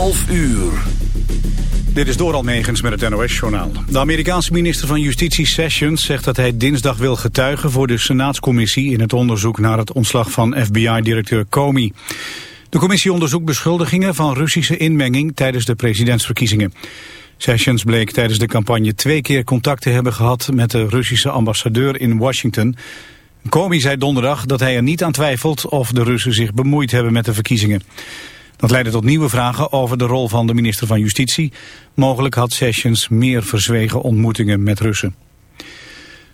11 uur. Dit is Doral Megens met het NOS-journaal. De Amerikaanse minister van Justitie Sessions zegt dat hij dinsdag wil getuigen voor de Senaatscommissie in het onderzoek naar het ontslag van FBI-directeur Comey. De commissie onderzoekt beschuldigingen van Russische inmenging tijdens de presidentsverkiezingen. Sessions bleek tijdens de campagne twee keer contact te hebben gehad met de Russische ambassadeur in Washington. Comey zei donderdag dat hij er niet aan twijfelt of de Russen zich bemoeid hebben met de verkiezingen. Dat leidde tot nieuwe vragen over de rol van de minister van Justitie. Mogelijk had Sessions meer verzwegen ontmoetingen met Russen.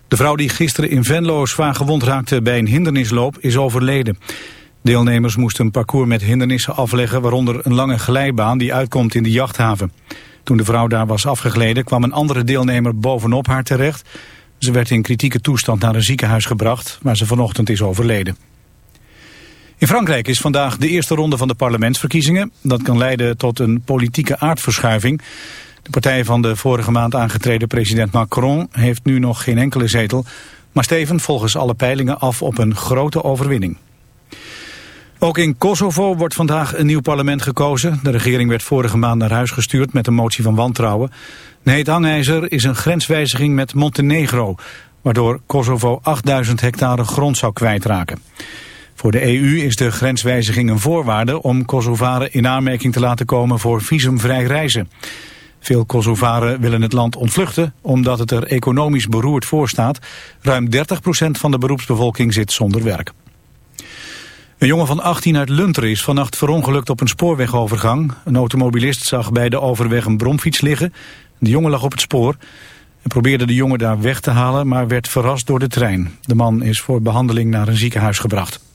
De vrouw die gisteren in Venlo zwaar gewond raakte bij een hindernisloop is overleden. Deelnemers moesten een parcours met hindernissen afleggen... waaronder een lange glijbaan die uitkomt in de jachthaven. Toen de vrouw daar was afgegleden kwam een andere deelnemer bovenop haar terecht. Ze werd in kritieke toestand naar een ziekenhuis gebracht... waar ze vanochtend is overleden. In Frankrijk is vandaag de eerste ronde van de parlementsverkiezingen. Dat kan leiden tot een politieke aardverschuiving. De partij van de vorige maand aangetreden president Macron heeft nu nog geen enkele zetel. Maar Steven volgens alle peilingen af op een grote overwinning. Ook in Kosovo wordt vandaag een nieuw parlement gekozen. De regering werd vorige maand naar huis gestuurd met een motie van wantrouwen. Een heet hangijzer is een grenswijziging met Montenegro... waardoor Kosovo 8000 hectare grond zou kwijtraken. Voor de EU is de grenswijziging een voorwaarde om Kosovaren in aanmerking te laten komen voor visumvrij reizen. Veel Kosovaren willen het land ontvluchten omdat het er economisch beroerd voor staat. Ruim 30% van de beroepsbevolking zit zonder werk. Een jongen van 18 uit Lunteren is vannacht verongelukt op een spoorwegovergang. Een automobilist zag bij de overweg een bromfiets liggen. De jongen lag op het spoor. en probeerde de jongen daar weg te halen, maar werd verrast door de trein. De man is voor behandeling naar een ziekenhuis gebracht.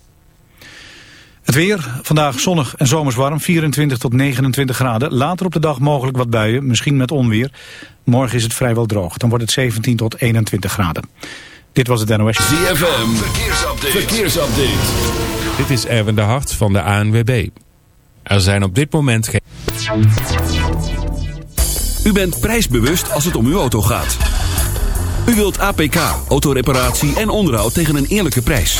Het weer, vandaag zonnig en zomers warm, 24 tot 29 graden. Later op de dag mogelijk wat buien, misschien met onweer. Morgen is het vrijwel droog, dan wordt het 17 tot 21 graden. Dit was het NOS. ZFM, verkeersupdate. verkeersupdate. Dit is Erwin de Hart van de ANWB. Er zijn op dit moment geen... U bent prijsbewust als het om uw auto gaat. U wilt APK, autoreparatie en onderhoud tegen een eerlijke prijs.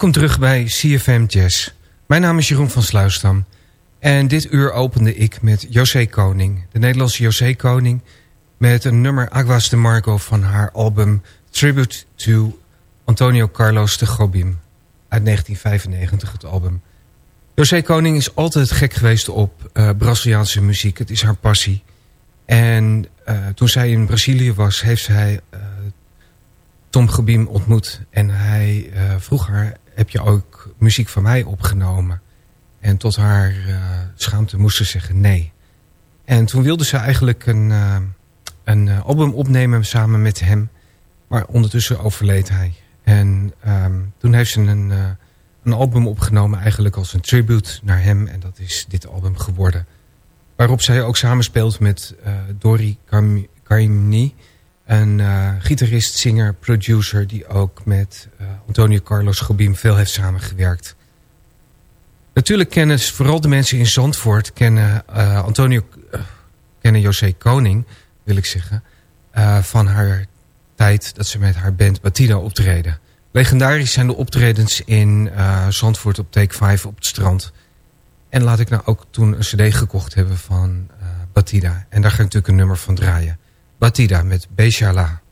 Welkom terug bij CFM Jazz. Mijn naam is Jeroen van Sluisdam. En dit uur opende ik met José Koning. De Nederlandse José Koning. Met een nummer Aguas de Marco van haar album Tribute to Antonio Carlos de Gobim. Uit 1995 het album. José Koning is altijd gek geweest op eh, Braziliaanse muziek. Het is haar passie. En eh, toen zij in Brazilië was, heeft zij eh, Tom Gebiem ontmoet. En hij vroeg haar, heb je ook muziek van mij opgenomen? En tot haar eh, schaamte moest ze zeggen nee. En toen wilde ze eigenlijk een, eh, een eh, album opnemen samen met hem. Maar ondertussen overleed hij. En ehm, toen heeft ze een, een album opgenomen eigenlijk als een tribute naar hem. En dat is dit album geworden. Waarop zij ook samenspeelt met Dori Caymmi. Een eh, gitarist, zinger, producer die ook met eh, Antonio Carlos Gobim veel heeft samengewerkt. Natuurlijk kennen vooral de mensen in Zandvoort kennen eh, Antonio kennen José Koning, wil ik zeggen, van haar tijd dat ze met haar band Batida optreden. Legendarisch zijn de optredens in Zandvoort op Take 5 op het strand. En laat ik nou ook toen een cd gekocht hebben van Batida. En daar ga ik natuurlijk een nummer van draaien. Batida met Beshala.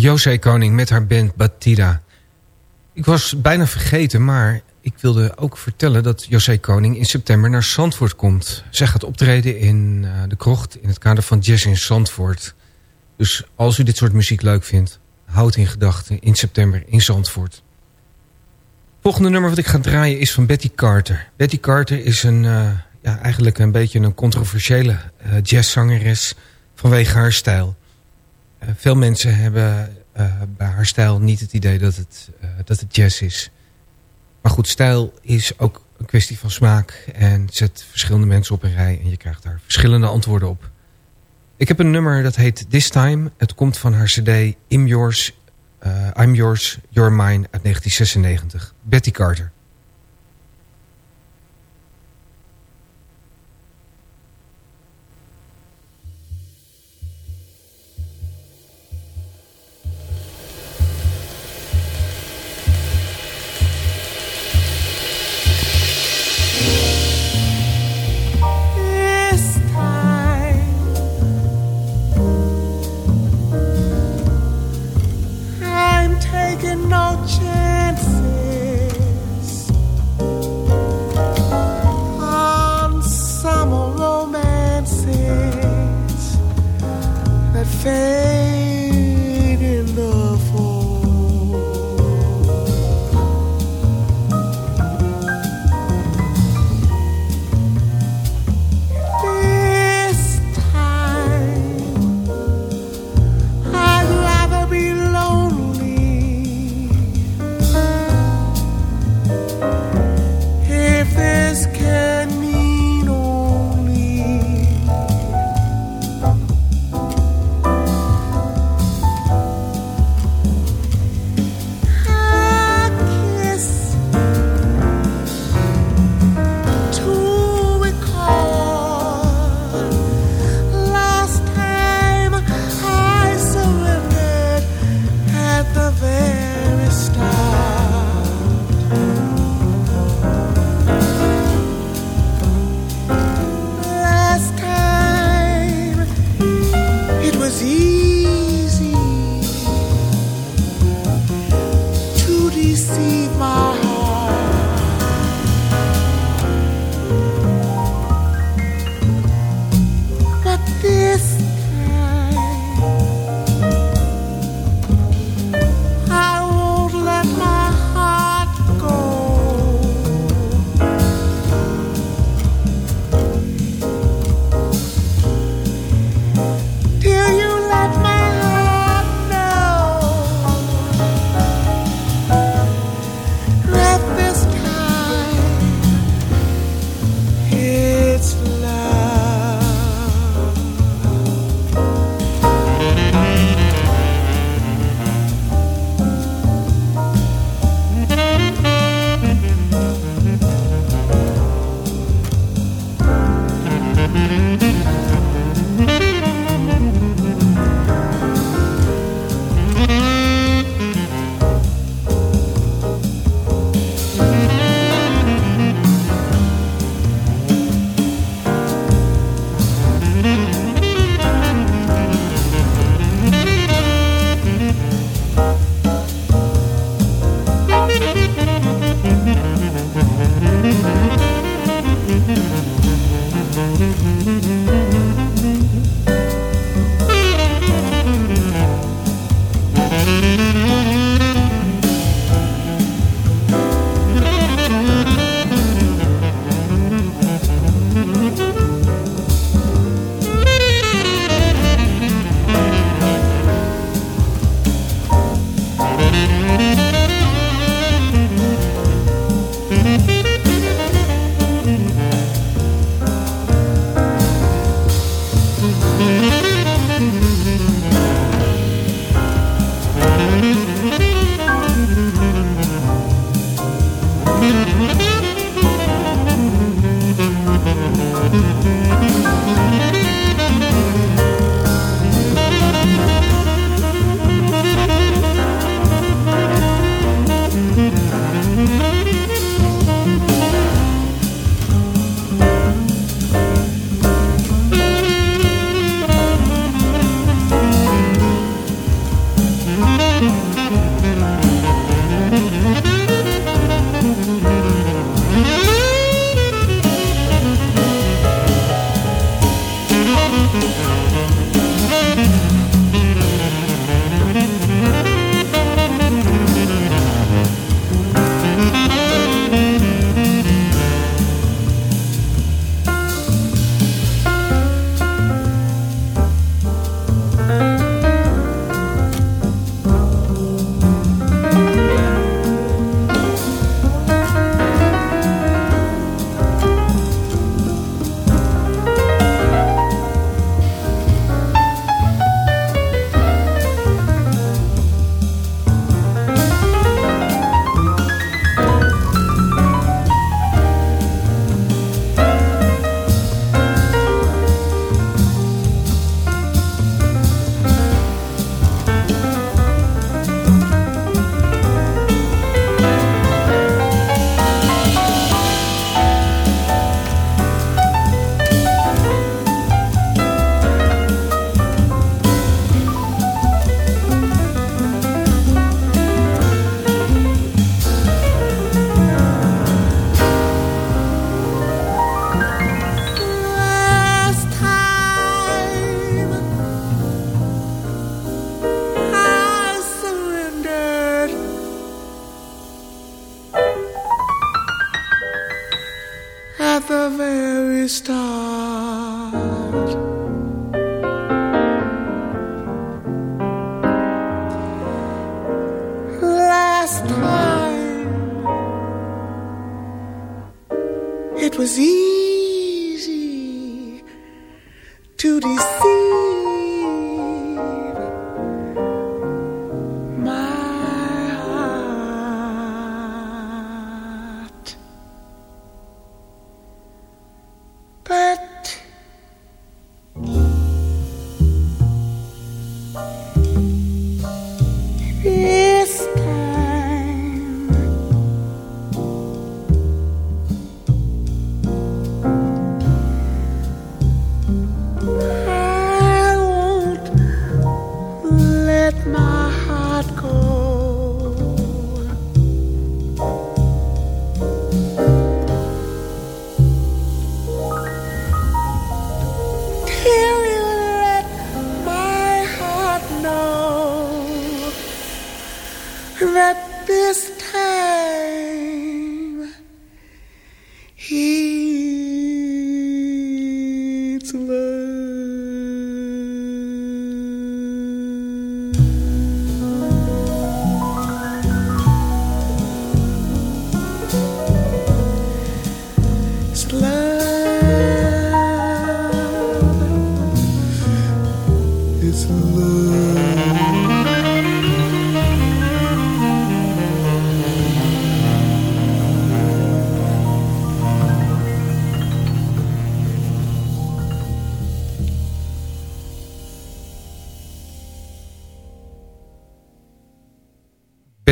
José Koning met haar band Batida. Ik was bijna vergeten, maar ik wilde ook vertellen dat José Koning in september naar Zandvoort komt. Zij gaat optreden in uh, de krocht in het kader van Jazz in Zandvoort. Dus als u dit soort muziek leuk vindt, houd in gedachten in september in Zandvoort. Volgende nummer wat ik ga draaien is van Betty Carter. Betty Carter is een, uh, ja, eigenlijk een beetje een controversiële uh, jazzzangeres vanwege haar stijl. Uh, veel mensen hebben bij haar stijl niet het idee dat het, dat het jazz is. Maar goed, stijl is ook een kwestie van smaak. En zet verschillende mensen op een rij en je krijgt daar verschillende antwoorden op. Ik heb een nummer dat heet This Time. Het komt van haar cd I'm Yours, uh, I'm Yours, You're Mine uit 1996. Betty Carter.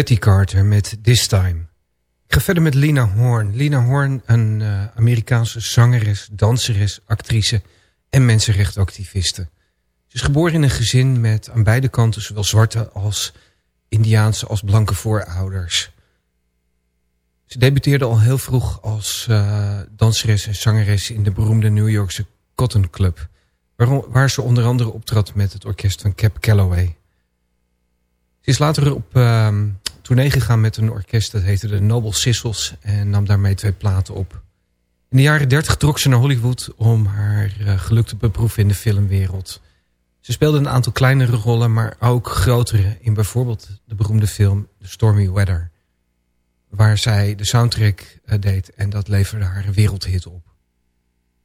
Betty Carter met This Time. Ik ga verder met Lina Horn. Lina Horn, een eh, Amerikaanse zangeres, danseres, actrice en mensenrechtenactiviste. Ze is geboren in een gezin met aan beide kanten zowel zwarte als Indiaanse als blanke voorouders. Ze debuteerde al heel vroeg als eh, danseres en zangeres in de beroemde New Yorkse Cotton Club. Waar, waar ze onder andere optrad met het orkest van Cap Calloway. Ze is later op ehm tournee gegaan met een orkest dat heette de Noble Sissels en nam daarmee twee platen op. In de jaren dertig trok ze naar Hollywood om haar eh, geluk te beproeven in de filmwereld. Ze speelde een aantal kleinere rollen, maar ook grotere in bijvoorbeeld de beroemde film The Stormy Weather. Waar zij de soundtrack eh, deed en dat leverde haar wereldhit op.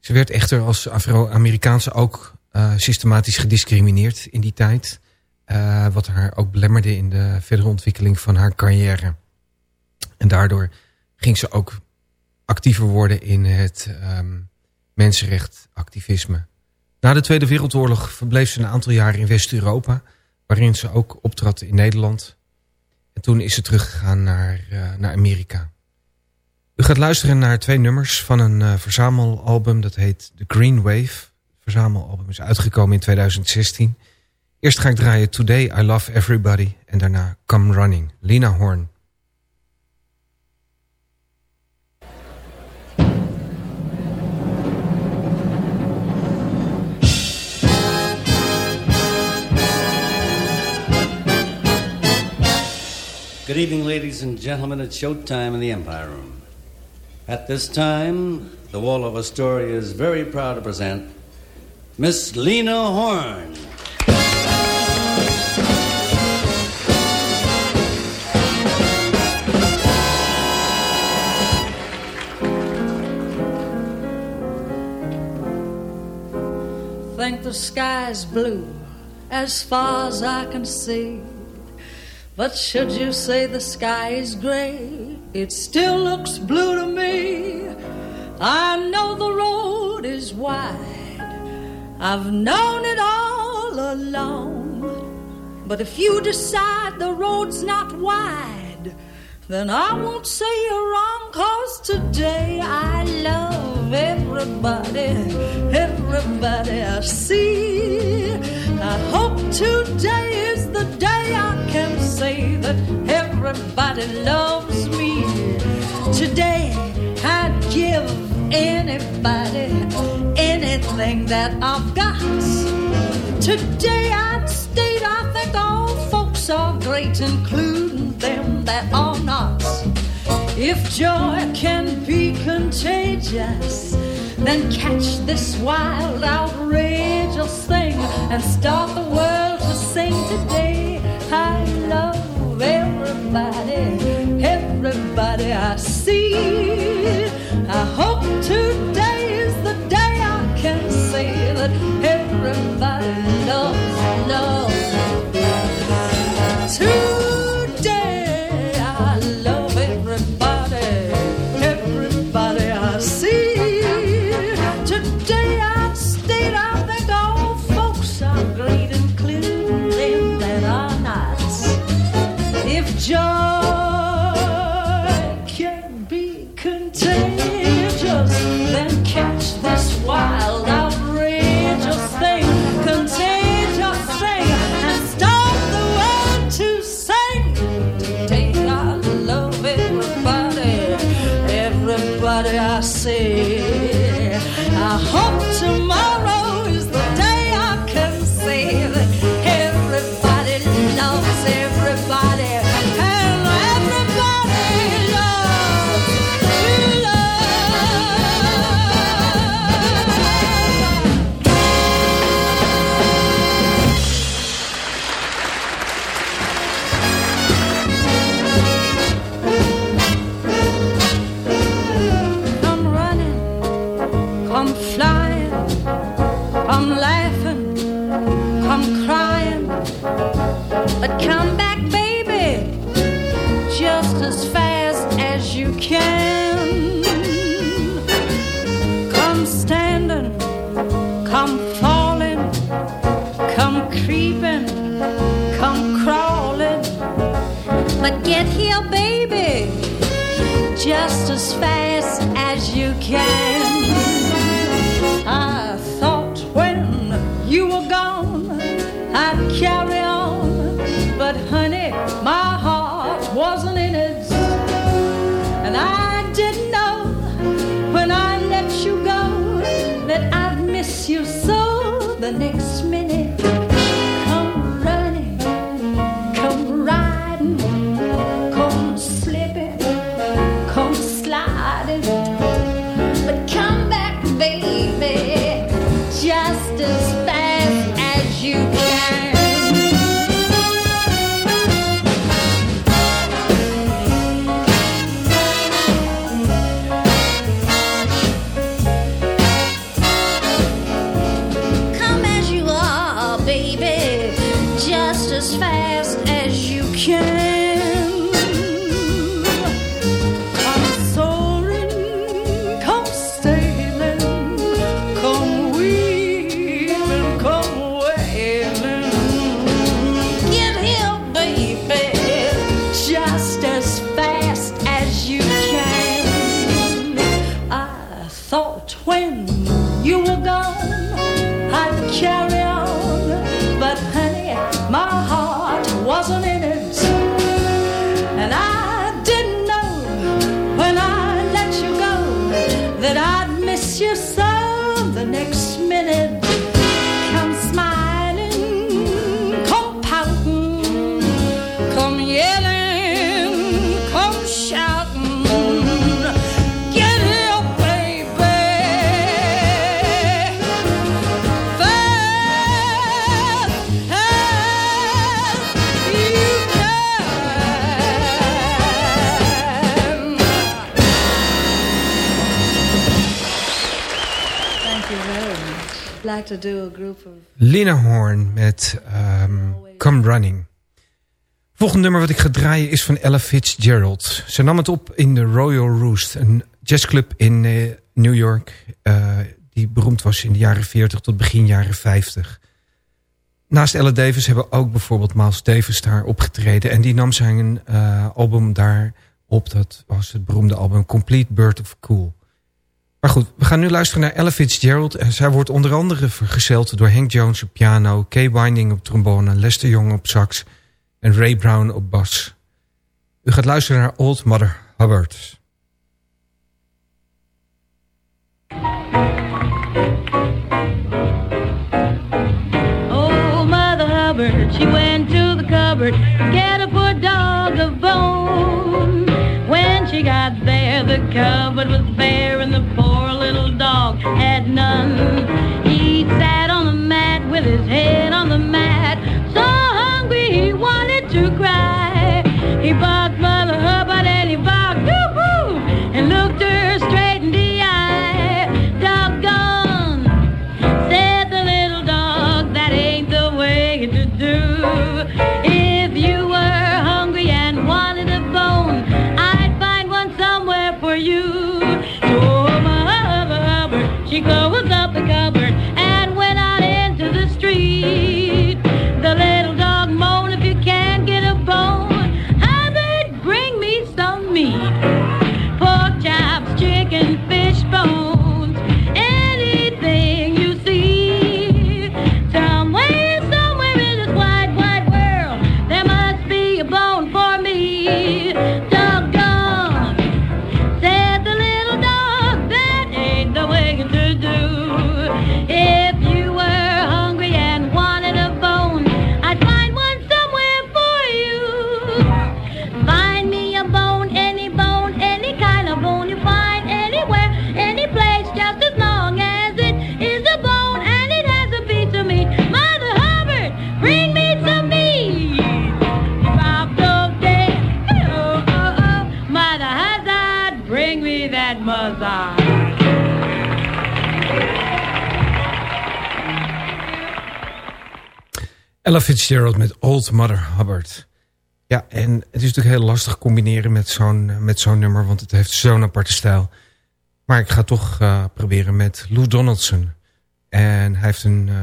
Ze werd echter als Afro-Amerikaanse ook eh, systematisch gediscrimineerd in die tijd. Eh, wat haar ook belemmerde in de verdere ontwikkeling van haar carrière. En daardoor ging ze ook actiever worden in het ehm mensenrechtactivisme. Na de Tweede Wereldoorlog verbleef ze een aantal jaren in West-Europa... waarin ze ook optrad in Nederland. En toen is ze teruggegaan naar, eh, naar Amerika. U gaat luisteren naar twee nummers van een eh, verzamelalbum... dat heet The Green Wave. Het verzamelalbum is uitgekomen in 2016. Eerst ga ik draaien Today I Love Everybody... en daarna Come Running, Lina Horn. Good evening, ladies and gentlemen. It's showtime in the Empire Room. At this time, the Waldorf Astoria is very proud to present Miss Lena Horn. Sky's blue as far as I can see. But should you say the sky is gray, it still looks blue to me. I know the road is wide, I've known it all along. But if you decide the road's not wide, then I won't say you're wrong, cause today I love everybody, everybody I see. I hope today is the day I can say that everybody loves me. Today I'd give anybody anything that I've got. Today I'd state I think all folks are great, including them that are not. If joy can be contagious, then catch this wild, outrageous thing and start the world to sing today. I love everybody, everybody I see. I hope today is the day I can say that everybody loves love. Too thought when you were gone, I'd carry to Lina Horn met ehm, Come Running. Volgende nummer wat ik ga draaien is van Ella Fitzgerald. Ze nam het op in de Royal Roost, een jazzclub in eh, New York... eh, die beroemd was in de jaren 40 tot begin jaren 50. Naast Ella Davis hebben ook bijvoorbeeld Miles Davis daar opgetreden... en die nam zijn eh, album daar op. Dat was het beroemde album Complete Bird of Cool. Maar goed, we gaan nu luisteren naar Ella Fitzgerald. En zij wordt onder andere vergezeld door Hank Jones op piano... Kay Winding op trombone, Lester Young op sax... en Ray Brown op bas. U gaat luisteren naar Old Mother Hubbard. Oh, she went to the cupboard to get a poor dog a bone. When she got there, the cupboard was bare and the had none. He sat on the mat with his head on the mat, Fitzgerald met Old Mother Hubbard. Ja, en het is natuurlijk heel lastig combineren met zo'n met zo'n nummer... want het heeft zo'n aparte stijl. Maar ik ga toch uh, proberen met Lou Donaldson. En hij heeft een... Uh,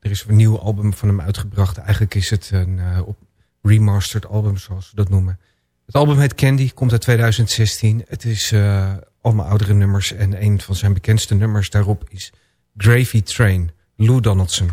er is een nieuw album van hem uitgebracht. Eigenlijk is het een uh, remastered album, zoals we dat noemen. Het album heet Candy, komt uit 2016. Het is allemaal oudere nummers. En een van zijn bekendste nummers daarop is Gravy Train. Lou Donaldson.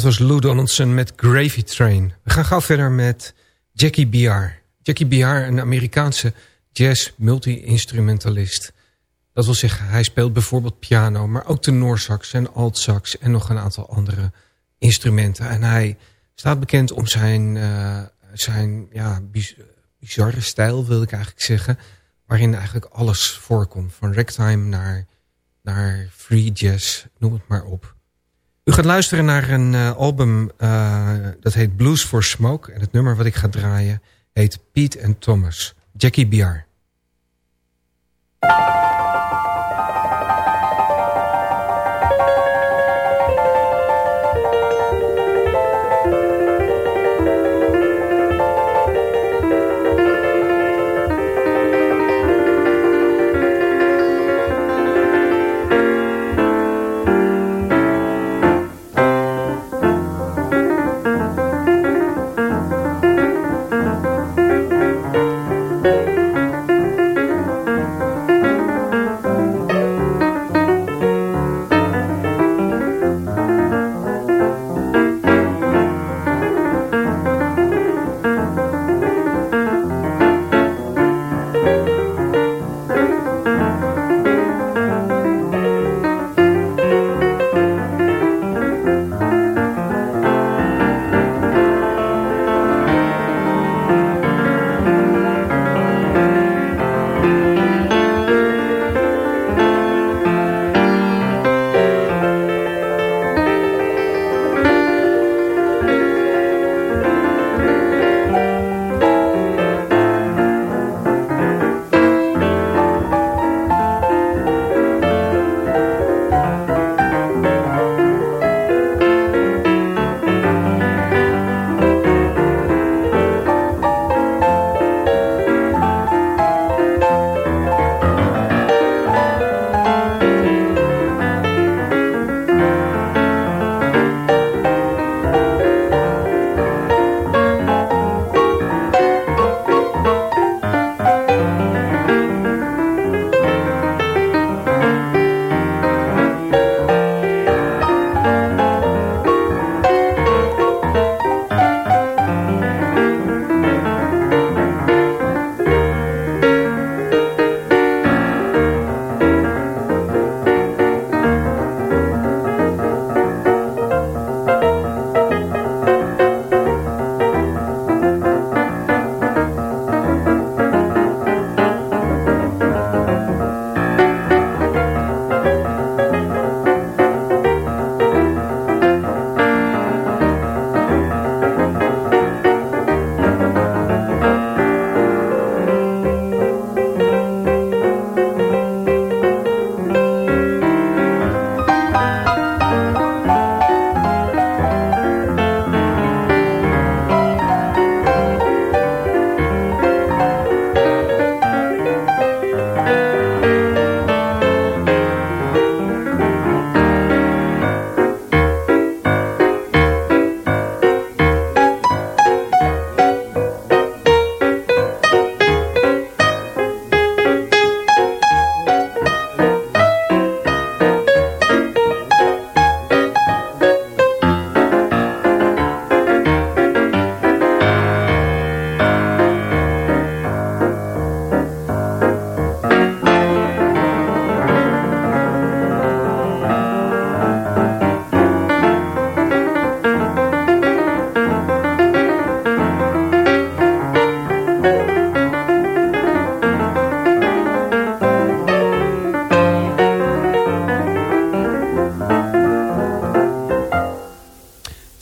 Dat was Lou Donaldson met Gravy Train. We gaan gauw verder met Jackie BR. Jackie BR, een Amerikaanse jazz multi-instrumentalist. Dat wil zeggen, hij speelt bijvoorbeeld piano... maar ook tenorsax en altsax en nog een aantal andere instrumenten. En hij staat bekend om zijn, uh, zijn ja, bizarre stijl, wil ik eigenlijk zeggen... waarin eigenlijk alles voorkomt. Van ragtime naar, naar free jazz, noem het maar op. U gaat luisteren naar een uh, album uh, dat heet Blues for Smoke. En het nummer wat ik ga draaien heet Pete and Thomas. Jackie Biar.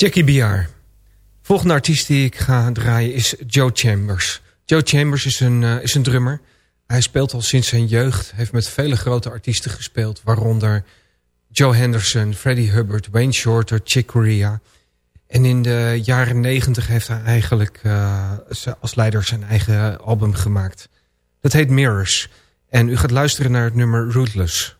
Jackie BR. Volgende artiest die ik ga draaien is Joe Chambers. Joe Chambers is een, uh, is een drummer. Hij speelt al sinds zijn jeugd. Heeft met vele grote artiesten gespeeld. Waaronder Joe Henderson, Freddie Hubbard, Wayne Shorter, Chick Corea. En in de jaren negentig heeft hij eigenlijk uh, als leider zijn eigen album gemaakt. Dat heet Mirrors. En u gaat luisteren naar het nummer Rootless.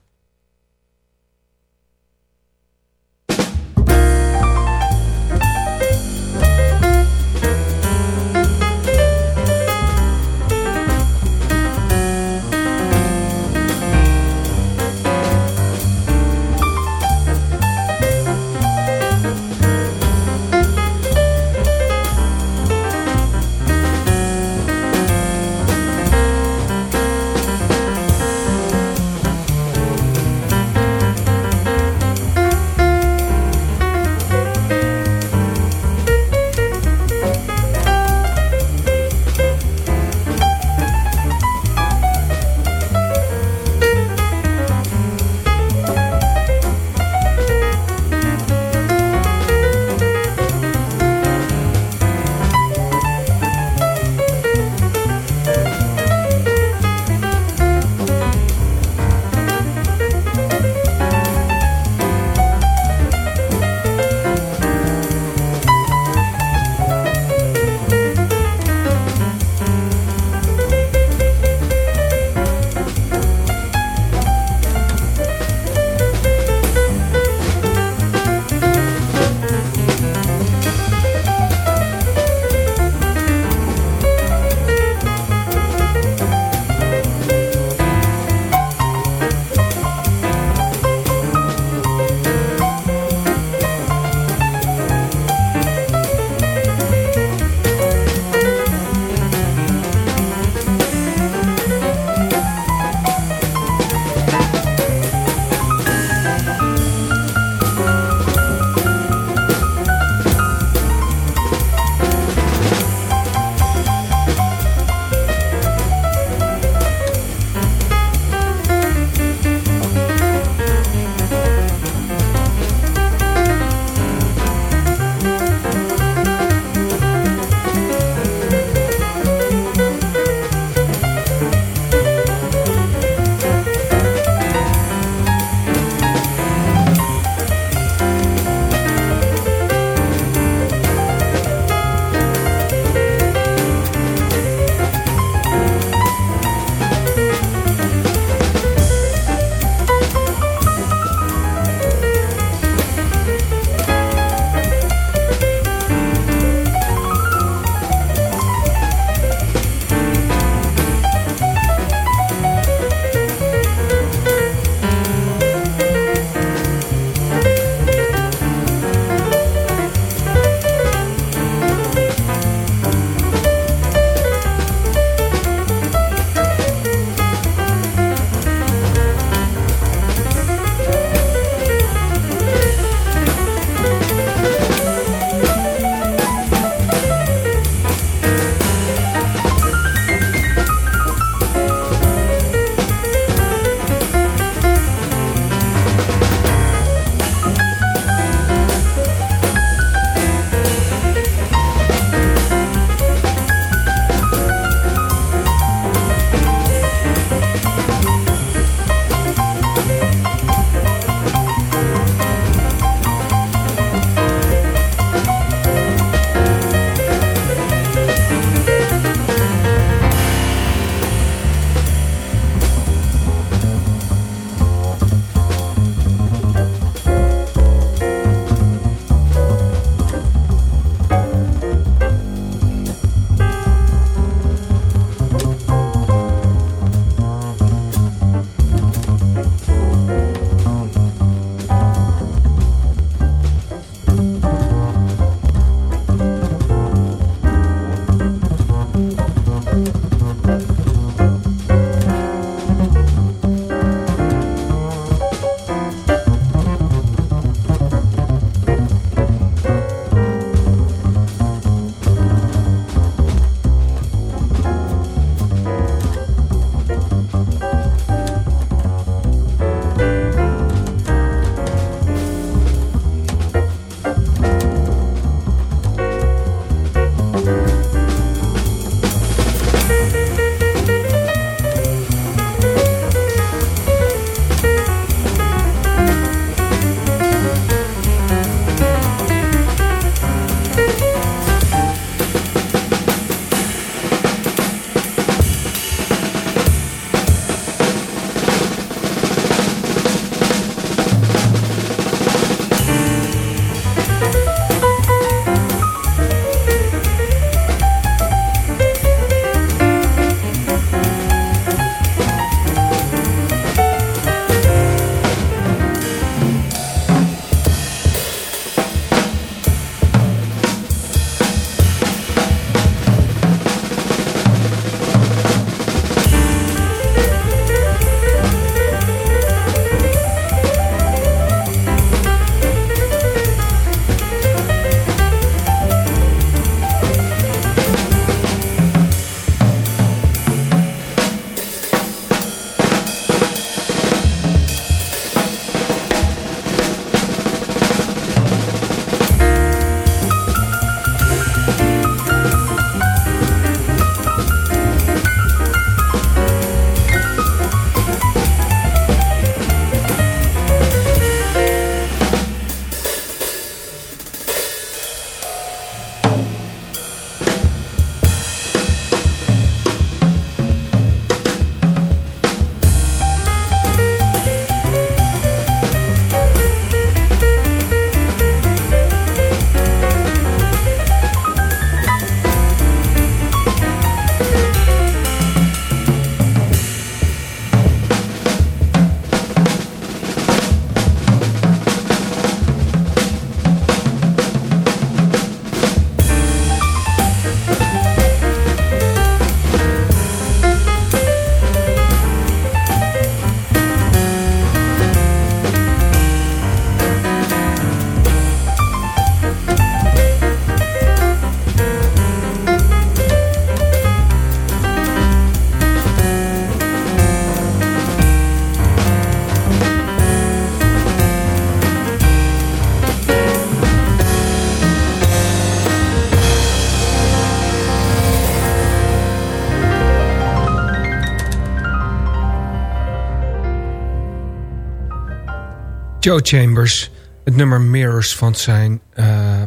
Joe Chambers. Het nummer Mirrors van zijn... Uh, uh,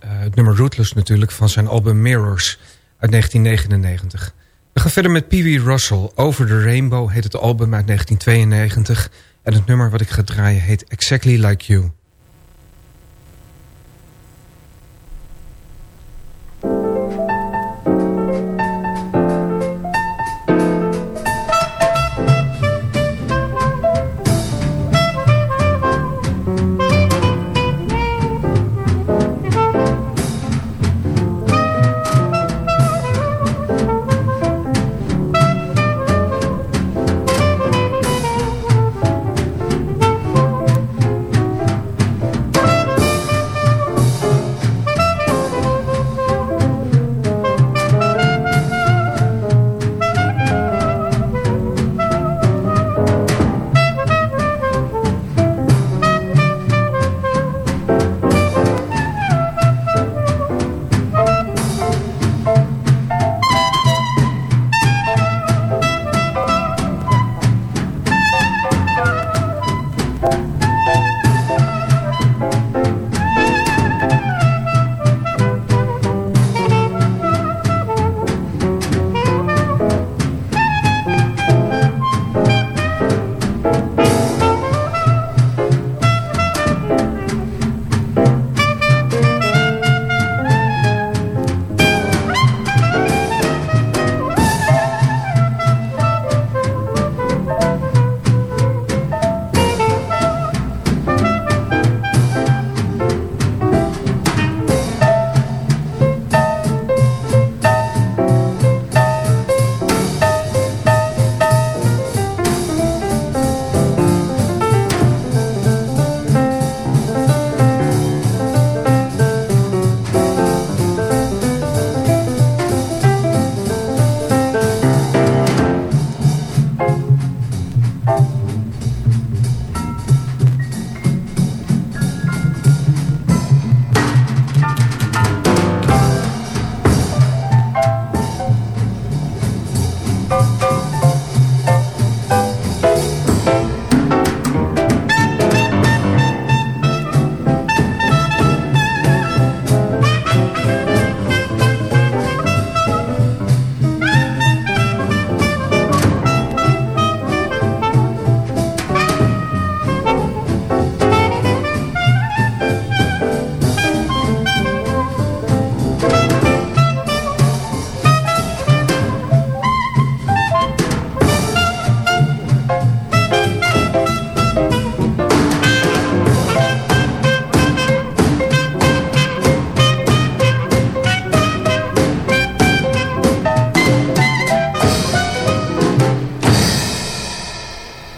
het nummer Rootless natuurlijk van zijn album Mirrors uit 1999. We gaan verder met Pee Wee Russell. Over the Rainbow heet het album uit 1992. En het nummer wat ik ga draaien heet Exactly Like You.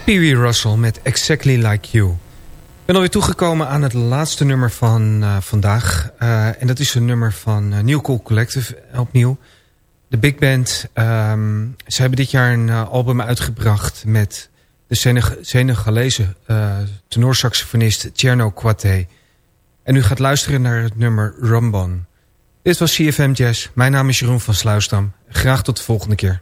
Pee Wee Russell met Exactly Like You. Ik ben alweer toegekomen aan het laatste nummer van uh, vandaag. Uh, en dat is een nummer van uh, New Cool Collective opnieuw. De big band. Um, ze hebben dit jaar een album uitgebracht met de Seneg Senegalese tenorsaxofonist Tierno Quate. En u gaat luisteren naar het nummer Rumbon. Dit was CFM Jazz. Mijn naam is Jeroen van Sluisdam. Graag tot de volgende keer.